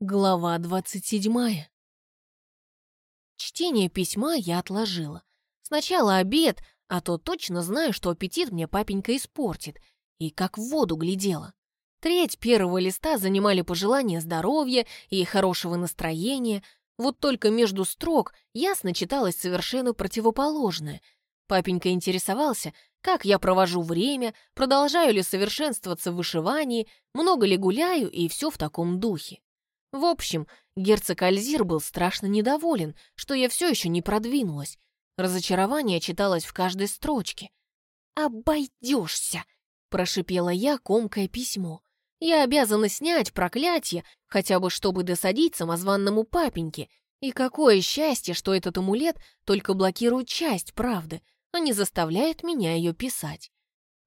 Глава двадцать седьмая. Чтение письма я отложила. Сначала обед, а то точно знаю, что аппетит мне папенька испортит, и как в воду глядела. Треть первого листа занимали пожелания здоровья и хорошего настроения, вот только между строк ясно читалось совершенно противоположное. Папенька интересовался, как я провожу время, продолжаю ли совершенствоваться в вышивании, много ли гуляю и все в таком духе. В общем, герцог Альзир был страшно недоволен, что я все еще не продвинулась. Разочарование читалось в каждой строчке. «Обойдешься!» – прошипела я, комкое письмо. «Я обязана снять проклятие, хотя бы чтобы досадить самозванному папеньке. И какое счастье, что этот амулет только блокирует часть правды, а не заставляет меня ее писать.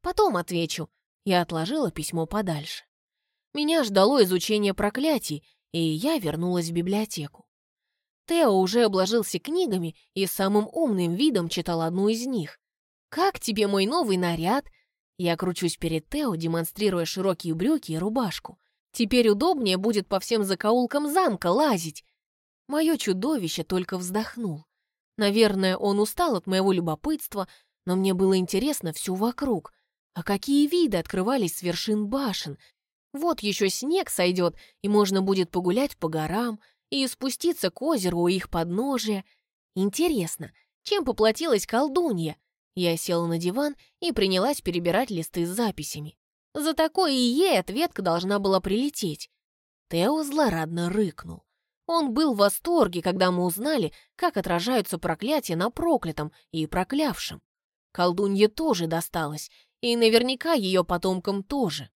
Потом отвечу». Я отложила письмо подальше. Меня ждало изучение проклятий, и я вернулась в библиотеку. Тео уже обложился книгами и самым умным видом читал одну из них. «Как тебе мой новый наряд?» Я кручусь перед Тео, демонстрируя широкие брюки и рубашку. «Теперь удобнее будет по всем закоулкам замка лазить». Мое чудовище только вздохнул. Наверное, он устал от моего любопытства, но мне было интересно все вокруг. А какие виды открывались с вершин башен, вот еще снег сойдет, и можно будет погулять по горам и спуститься к озеру у их подножия. Интересно, чем поплатилась колдунья? Я села на диван и принялась перебирать листы с записями. За такое и ей ответка должна была прилететь. Тео злорадно рыкнул. Он был в восторге, когда мы узнали, как отражаются проклятия на проклятом и проклявшем. Колдунье тоже досталось, и наверняка ее потомкам тоже.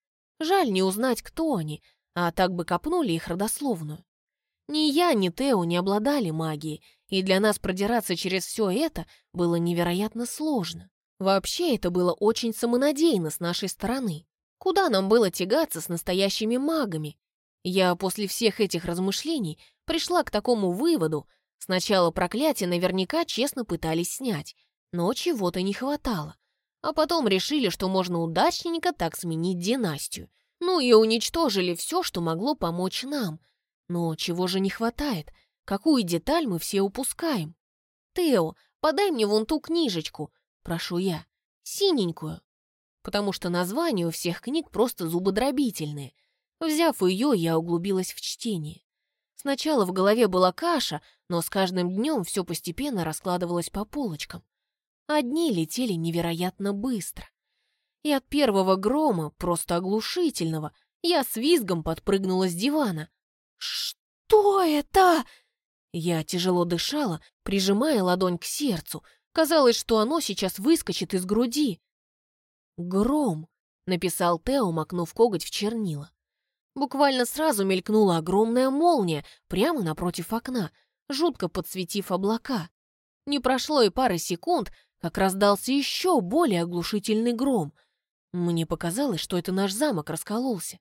Жаль не узнать, кто они, а так бы копнули их родословную. Ни я, ни Тео не обладали магией, и для нас продираться через все это было невероятно сложно. Вообще это было очень самонадеянно с нашей стороны. Куда нам было тягаться с настоящими магами? Я после всех этих размышлений пришла к такому выводу. Сначала проклятие наверняка честно пытались снять, но чего-то не хватало а потом решили, что можно удачненько так сменить династию. Ну и уничтожили все, что могло помочь нам. Но чего же не хватает? Какую деталь мы все упускаем? «Тео, подай мне вон ту книжечку», — прошу я, синенькую. Потому что названия у всех книг просто зубодробительные. Взяв ее, я углубилась в чтение. Сначала в голове была каша, но с каждым днем все постепенно раскладывалось по полочкам. Одни летели невероятно быстро. И от первого грома, просто оглушительного, я с визгом подпрыгнула с дивана. «Что это?» Я тяжело дышала, прижимая ладонь к сердцу. Казалось, что оно сейчас выскочит из груди. «Гром», — написал Тео, макнув коготь в чернила. Буквально сразу мелькнула огромная молния прямо напротив окна, жутко подсветив облака. Не прошло и пары секунд, как раздался еще более оглушительный гром. Мне показалось, что это наш замок раскололся.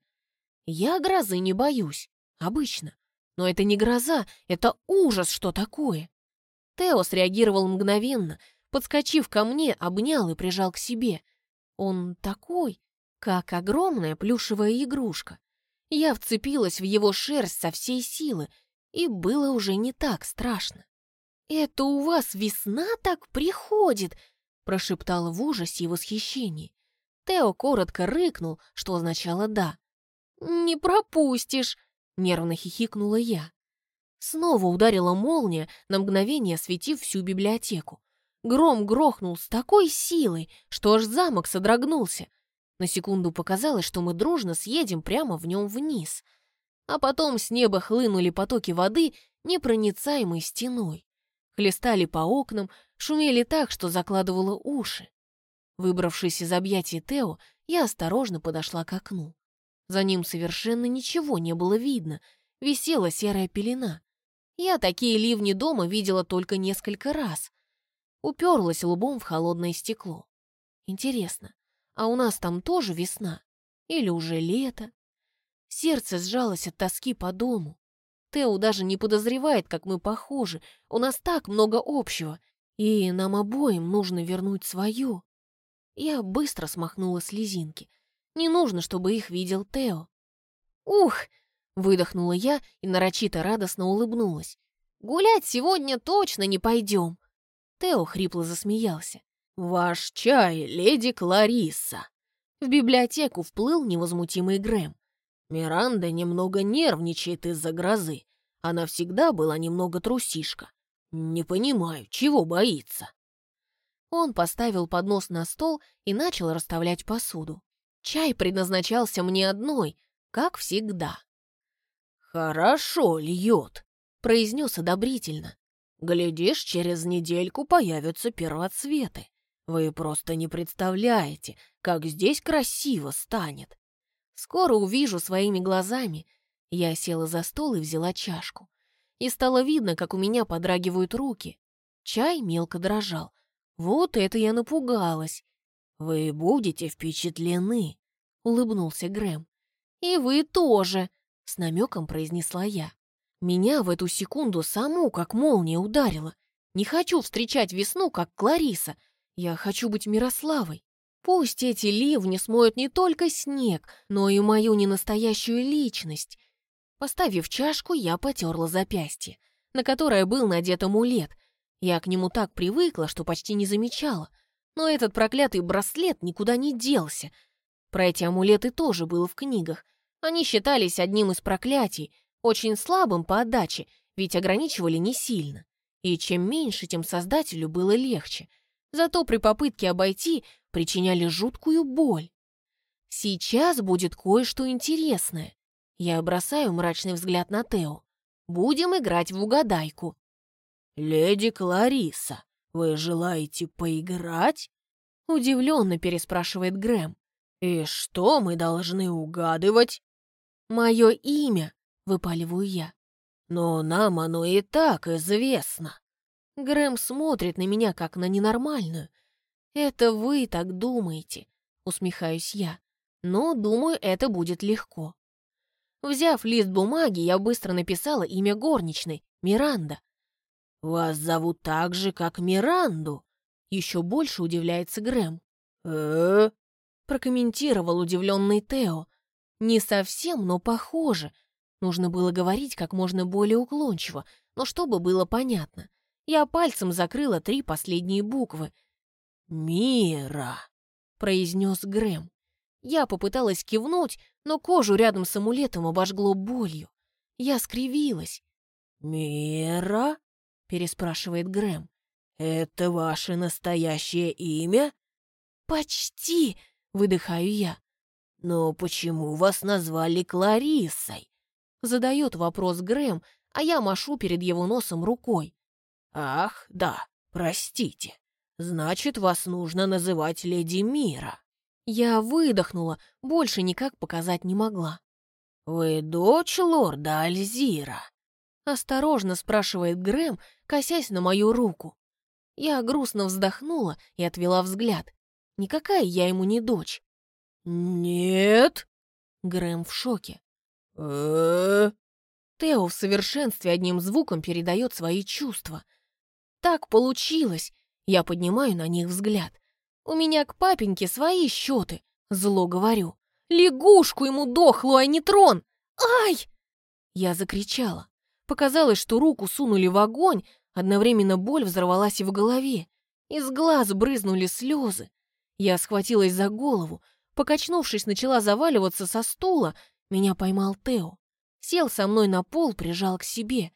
Я грозы не боюсь, обычно. Но это не гроза, это ужас, что такое. Тео среагировал мгновенно, подскочив ко мне, обнял и прижал к себе. Он такой, как огромная плюшевая игрушка. Я вцепилась в его шерсть со всей силы, и было уже не так страшно. «Это у вас весна так приходит?» прошептала в ужасе и восхищении. Тео коротко рыкнул, что означало «да». «Не пропустишь!» — нервно хихикнула я. Снова ударила молния, на мгновение осветив всю библиотеку. Гром грохнул с такой силой, что аж замок содрогнулся. На секунду показалось, что мы дружно съедем прямо в нем вниз. А потом с неба хлынули потоки воды непроницаемой стеной хлестали по окнам, шумели так, что закладывало уши. Выбравшись из объятий Тео, я осторожно подошла к окну. За ним совершенно ничего не было видно, висела серая пелена. Я такие ливни дома видела только несколько раз. Уперлась лбом в холодное стекло. Интересно, а у нас там тоже весна? Или уже лето? Сердце сжалось от тоски по дому. Тео даже не подозревает, как мы похожи. У нас так много общего. И нам обоим нужно вернуть свое. Я быстро смахнула слезинки. Не нужно, чтобы их видел Тео. «Ух!» Выдохнула я и нарочито радостно улыбнулась. «Гулять сегодня точно не пойдем!» Тео хрипло засмеялся. «Ваш чай, леди Кларисса!» В библиотеку вплыл невозмутимый Грэм. Миранда немного нервничает из-за грозы. Она всегда была немного трусишка. Не понимаю, чего боится. Он поставил поднос на стол и начал расставлять посуду. Чай предназначался мне одной, как всегда. «Хорошо льет», — произнес одобрительно. «Глядишь, через недельку появятся первоцветы. Вы просто не представляете, как здесь красиво станет. Скоро увижу своими глазами. Я села за стол и взяла чашку. И стало видно, как у меня подрагивают руки. Чай мелко дрожал. Вот это я напугалась. «Вы будете впечатлены», — улыбнулся Грэм. «И вы тоже», — с намеком произнесла я. Меня в эту секунду саму как молния ударила. Не хочу встречать весну, как Клариса. Я хочу быть Мирославой. Пусть эти ливни смоют не только снег, но и мою ненастоящую личность. Поставив чашку, я потерла запястье, на которое был надет амулет. Я к нему так привыкла, что почти не замечала. Но этот проклятый браслет никуда не делся. Про эти амулеты тоже было в книгах. Они считались одним из проклятий, очень слабым по отдаче, ведь ограничивали не сильно. И чем меньше, тем создателю было легче. Зато при попытке обойти причиняли жуткую боль. Сейчас будет кое-что интересное. Я бросаю мрачный взгляд на Тео. Будем играть в угадайку. «Леди Клариса, вы желаете поиграть?» Удивленно переспрашивает Грэм. «И что мы должны угадывать?» «Мое имя», — выпаливаю я. «Но нам оно и так известно». Грэм смотрит на меня, как на ненормальную, «Это вы так думаете», — усмехаюсь я. «Но, думаю, это будет легко». Взяв лист бумаги, я быстро написала имя горничной — Миранда. «Вас зовут так же, как Миранду?» Еще больше удивляется Грэм. э прокомментировал удивленный Тео. «Не совсем, но похоже. Нужно было говорить как можно более уклончиво, но чтобы было понятно. Я пальцем закрыла три последние буквы — «Мира!» — произнес Грэм. Я попыталась кивнуть, но кожу рядом с амулетом обожгло болью. Я скривилась. «Мира?» — переспрашивает Грэм. «Это ваше настоящее имя?» «Почти!» — выдыхаю я. «Но почему вас назвали Клариссой?» Задает вопрос Грэм, а я машу перед его носом рукой. «Ах, да, простите». Значит, вас нужно называть леди Мира. Я выдохнула, больше никак показать не могла. Вы дочь лорда Альзира? Осторожно спрашивает Грэм, косясь на мою руку. Я грустно вздохнула и отвела взгляд. Никакая я ему не дочь. «Нет?» Грэм в шоке. э Тео в совершенстве одним звуком передает свои чувства. Так получилось. Я поднимаю на них взгляд. У меня к папеньке свои счеты. Зло говорю. Лягушку ему дохлую, а не трон! Ай! Я закричала. Показалось, что руку сунули в огонь, одновременно боль взорвалась и в голове. Из глаз брызнули слезы. Я схватилась за голову, покачнувшись, начала заваливаться со стула. Меня поймал Тео. Сел со мной на пол, прижал к себе.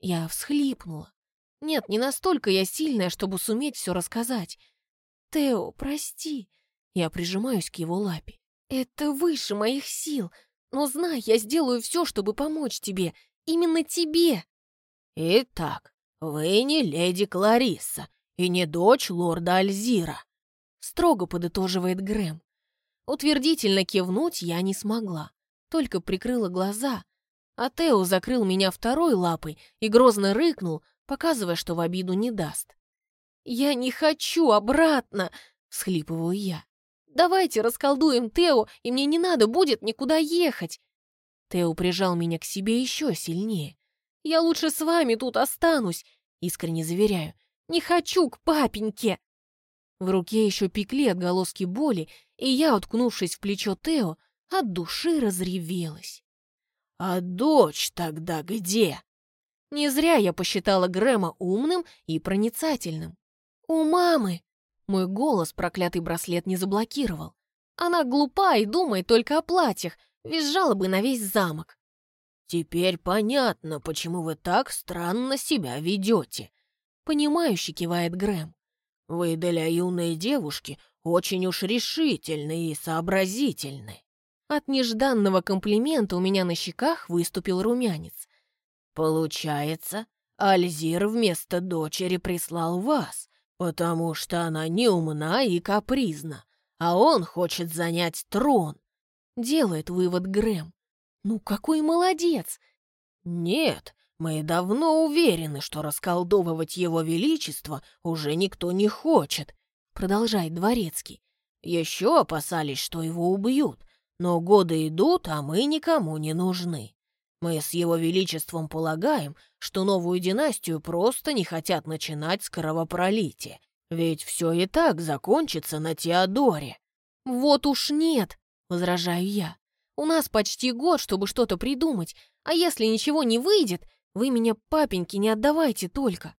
Я всхлипнула. Нет, не настолько я сильная, чтобы суметь все рассказать. Тео, прости. Я прижимаюсь к его лапе. Это выше моих сил. Но знай, я сделаю все, чтобы помочь тебе. Именно тебе. Итак, вы не леди Кларисса и не дочь лорда Альзира. Строго подытоживает Грэм. Утвердительно кивнуть я не смогла. Только прикрыла глаза. А Тео закрыл меня второй лапой и грозно рыкнул, показывая, что в обиду не даст. «Я не хочу обратно!» — всхлипываю я. «Давайте расколдуем Тео, и мне не надо будет никуда ехать!» Тео прижал меня к себе еще сильнее. «Я лучше с вами тут останусь!» — искренне заверяю. «Не хочу к папеньке!» В руке еще пекли отголоски боли, и я, уткнувшись в плечо Тео, от души разревелась. А дочь тогда где? Не зря я посчитала Грэма умным и проницательным. «У мамы!» Мой голос проклятый браслет не заблокировал. Она глупа и думает только о платьях, визжала бы на весь замок. «Теперь понятно, почему вы так странно себя ведете», — понимающе кивает Грэм. «Вы для юной девушки очень уж решительны и сообразительны». От нежданного комплимента у меня на щеках выступил румянец. «Получается, Альзир вместо дочери прислал вас, потому что она неумна и капризна, а он хочет занять трон», — делает вывод Грэм. «Ну какой молодец!» «Нет, мы давно уверены, что расколдовывать его величество уже никто не хочет», — продолжает Дворецкий. «Еще опасались, что его убьют, но годы идут, а мы никому не нужны. Мы с его величеством полагаем, что новую династию просто не хотят начинать с кровопролития. Ведь все и так закончится на Теодоре». «Вот уж нет», — возражаю я. «У нас почти год, чтобы что-то придумать, а если ничего не выйдет, вы меня папеньке не отдавайте только».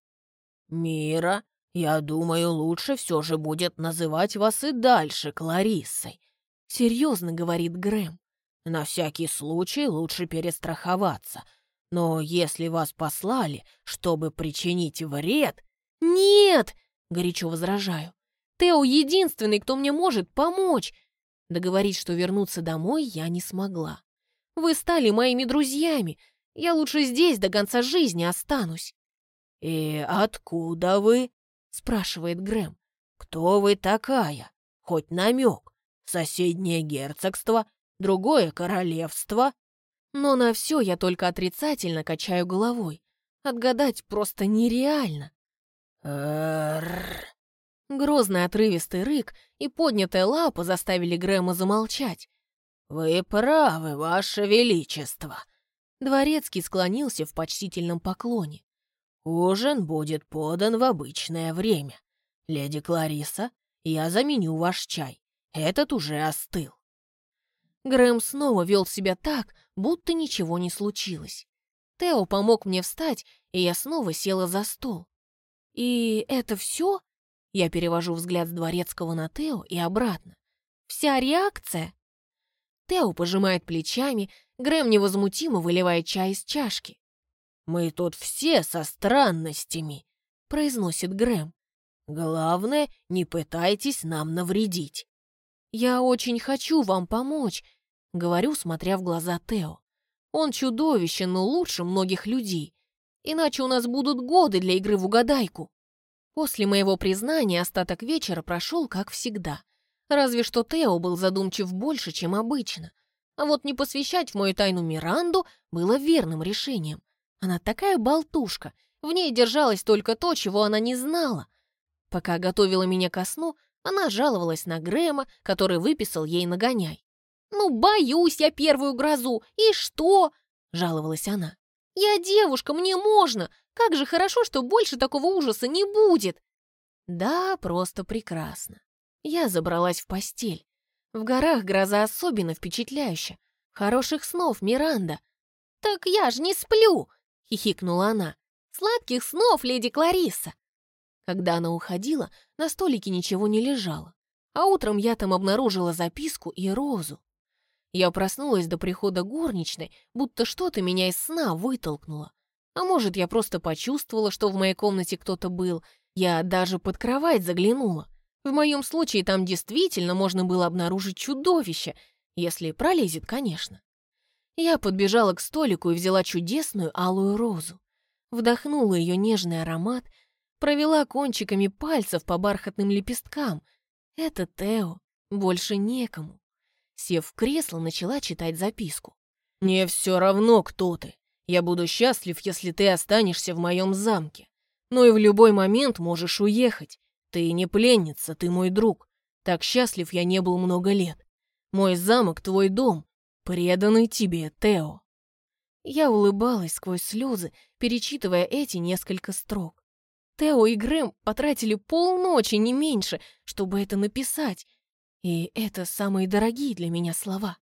«Мира, я думаю, лучше все же будет называть вас и дальше Клариссой. Серьезно, говорит Грэм. На всякий случай лучше перестраховаться. Но если вас послали, чтобы причинить вред... Нет! Горячо возражаю. Тео единственный, кто мне может помочь. Договорить, что вернуться домой, я не смогла. Вы стали моими друзьями. Я лучше здесь до конца жизни останусь. «И откуда вы?» — спрашивает Грэм. «Кто вы такая? Хоть намек соседнее герцогство, другое королевство. Но на все я только отрицательно качаю головой. Отгадать просто нереально. Грозный отрывистый рык и поднятая лапа заставили Грэма замолчать. «Вы правы, ваше величество!» Дворецкий склонился в почтительном поклоне. «Ужин будет подан в обычное время. Леди Клариса, я заменю ваш чай. Этот уже остыл. Грэм снова вел себя так, будто ничего не случилось. Тео помог мне встать, и я снова села за стол. «И это все?» Я перевожу взгляд с Дворецкого на Тео и обратно. «Вся реакция?» Тео пожимает плечами, Грэм невозмутимо выливает чай из чашки. «Мы тут все со странностями», — произносит Грэм. «Главное, не пытайтесь нам навредить». «Я очень хочу вам помочь», — говорю, смотря в глаза Тео. «Он чудовище, но лучше многих людей. Иначе у нас будут годы для игры в угадайку». После моего признания остаток вечера прошел как всегда. Разве что Тео был задумчив больше, чем обычно. А вот не посвящать в мою тайну Миранду было верным решением. Она такая болтушка, в ней держалось только то, чего она не знала. Пока готовила меня ко сну, она жаловалась на Грэма, который выписал ей нагоняй. «Ну, боюсь я первую грозу, и что?» — жаловалась она. «Я девушка, мне можно! Как же хорошо, что больше такого ужаса не будет!» Да, просто прекрасно. Я забралась в постель. В горах гроза особенно впечатляющая. Хороших снов, Миранда. «Так я ж не сплю!» — хихикнула она. «Сладких снов, леди Клариса!» Когда она уходила, на столике ничего не лежало, а утром я там обнаружила записку и розу. Я проснулась до прихода горничной, будто что-то меня из сна вытолкнуло. А может, я просто почувствовала, что в моей комнате кто-то был. Я даже под кровать заглянула. В моем случае там действительно можно было обнаружить чудовище, если пролезет, конечно. Я подбежала к столику и взяла чудесную алую розу. Вдохнула ее нежный аромат — Провела кончиками пальцев по бархатным лепесткам. Это Тео. Больше некому. Сев в кресло, начала читать записку. «Мне все равно, кто ты. Я буду счастлив, если ты останешься в моем замке. Но и в любой момент можешь уехать. Ты не пленница, ты мой друг. Так счастлив я не был много лет. Мой замок — твой дом, преданный тебе, Тео». Я улыбалась сквозь слезы, перечитывая эти несколько строк. Тео и Грэм потратили полночи, не меньше, чтобы это написать. И это самые дорогие для меня слова.